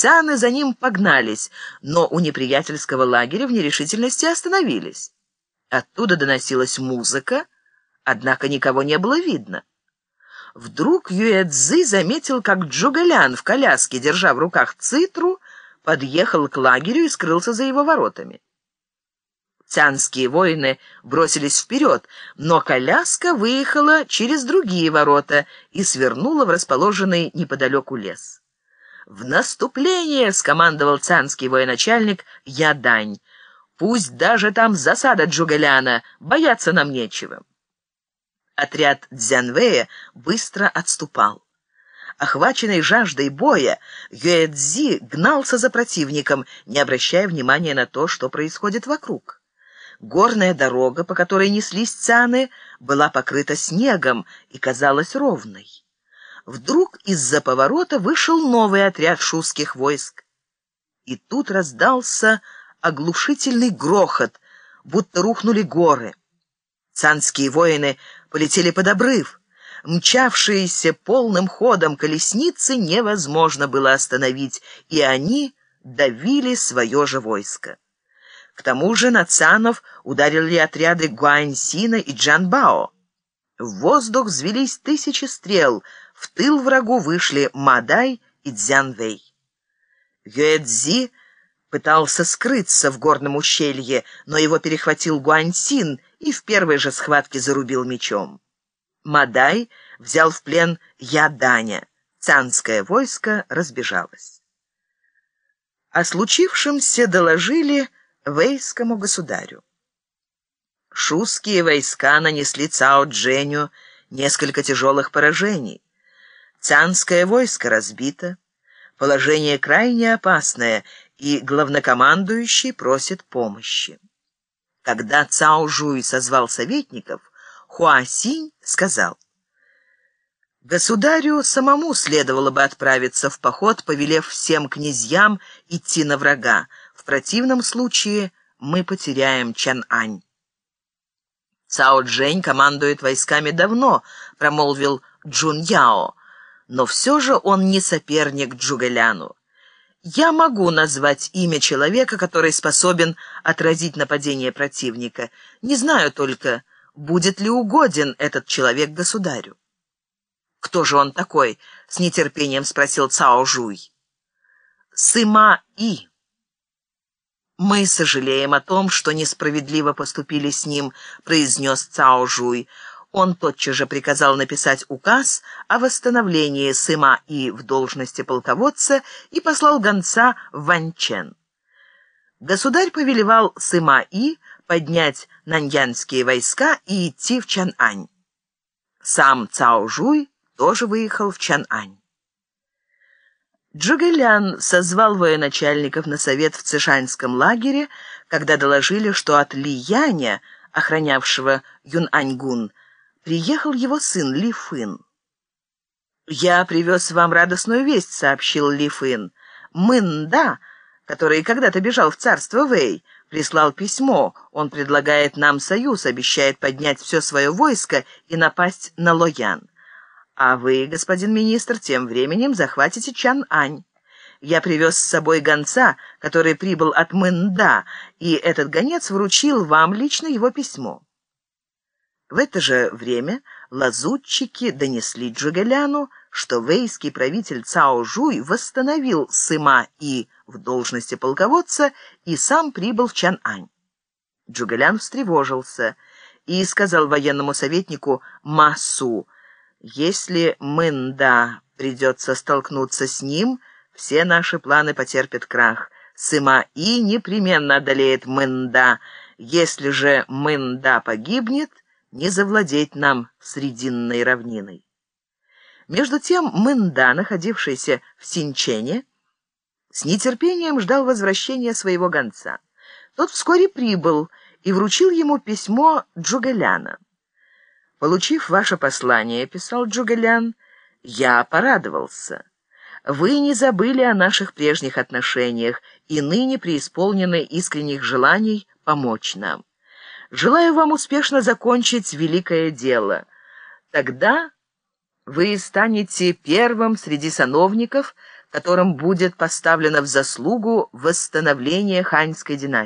Цаны за ним погнались, но у неприятельского лагеря в нерешительности остановились. Оттуда доносилась музыка, однако никого не было видно. Вдруг Юэцзы заметил, как Джугалян в коляске, держа в руках цитру, подъехал к лагерю и скрылся за его воротами. Цянские воины бросились вперед, но коляска выехала через другие ворота и свернула в расположенный неподалеку лес. «В наступление!» — скомандовал цянский военачальник Ядань. «Пусть даже там засада Джугаляна, бояться нам нечего». Отряд Дзянвэя быстро отступал. Охваченный жаждой боя, Юэцзи гнался за противником, не обращая внимания на то, что происходит вокруг. Горная дорога, по которой неслись цаны, была покрыта снегом и казалась ровной. Вдруг из-за поворота вышел новый отряд шуских войск. И тут раздался оглушительный грохот, будто рухнули горы. Цанские воины полетели под обрыв. Мчавшиеся полным ходом колесницы невозможно было остановить, и они давили свое же войско. К тому же на Цанов ударили отряды Гуаньсина и Джанбао. В воздух взвелись тысячи стрел, в тыл врагу вышли Мадай и Цзянвэй. Юэцзи пытался скрыться в горном ущелье, но его перехватил Гуаньсин и в первой же схватке зарубил мечом. Мадай взял в плен Яданя. Цанское войско разбежалось. О случившемся доложили вейскому государю. Шуские войска нанесли Цао Дженю несколько тяжелых поражений. Цанское войско разбито, положение крайне опасное, и главнокомандующий просит помощи. Когда Цао Жуй созвал советников, Хуасинь сказал, «Государю самому следовало бы отправиться в поход, повелев всем князьям идти на врага. В противном случае мы потеряем Чан-Ань». «Цао Джень командует войсками давно», — промолвил Джун Яо, «но все же он не соперник Джугэляну. Я могу назвать имя человека, который способен отразить нападение противника. Не знаю только, будет ли угоден этот человек государю. «Кто же он такой?» — с нетерпением спросил Цао Жуй. «Сыма И». «Мы сожалеем о том, что несправедливо поступили с ним», — произнес Цао Жуй. Он тотчас же приказал написать указ о восстановлении Сыма И в должности полководца и послал гонца в Ванчен. Государь повелевал Сыма И поднять наньянские войска и идти в Чанань. Сам Цао Жуй тоже выехал в Чанань. Джугэлян созвал военачальников на совет в Цишанском лагере, когда доложили, что от Лияня, охранявшего Юнаньгун, приехал его сын Ли Фын. «Я привез вам радостную весть», — сообщил Ли Фын. «Мында, который когда-то бежал в царство Вэй, прислал письмо. Он предлагает нам союз, обещает поднять все свое войско и напасть на Лоян. А вы, господин министр, тем временем захватите Чан-Ань. Я привез с собой гонца, который прибыл от Мэнда, и этот гонец вручил вам лично его письмо. В это же время лазутчики донесли Джугеляну, что вейский правитель Цао Жуй восстановил Сыма И в должности полководца и сам прибыл в Чан-Ань. Джугалян встревожился и сказал военному советнику Масу, «Если Мэнда придется столкнуться с ним, все наши планы потерпят крах. Сыма И непременно одолеет Мэнда. Если же Мэнда погибнет, не завладеть нам Срединной равниной». Между тем Мэнда, находившийся в Синчене, с нетерпением ждал возвращения своего гонца. Тот вскоре прибыл и вручил ему письмо Джугаляна. «Получив ваше послание, — писал Джугалян, — я порадовался. Вы не забыли о наших прежних отношениях и ныне преисполнены искренних желаний помочь нам. Желаю вам успешно закончить великое дело. Тогда вы станете первым среди сановников, которым будет поставлено в заслугу восстановление ханьской династии.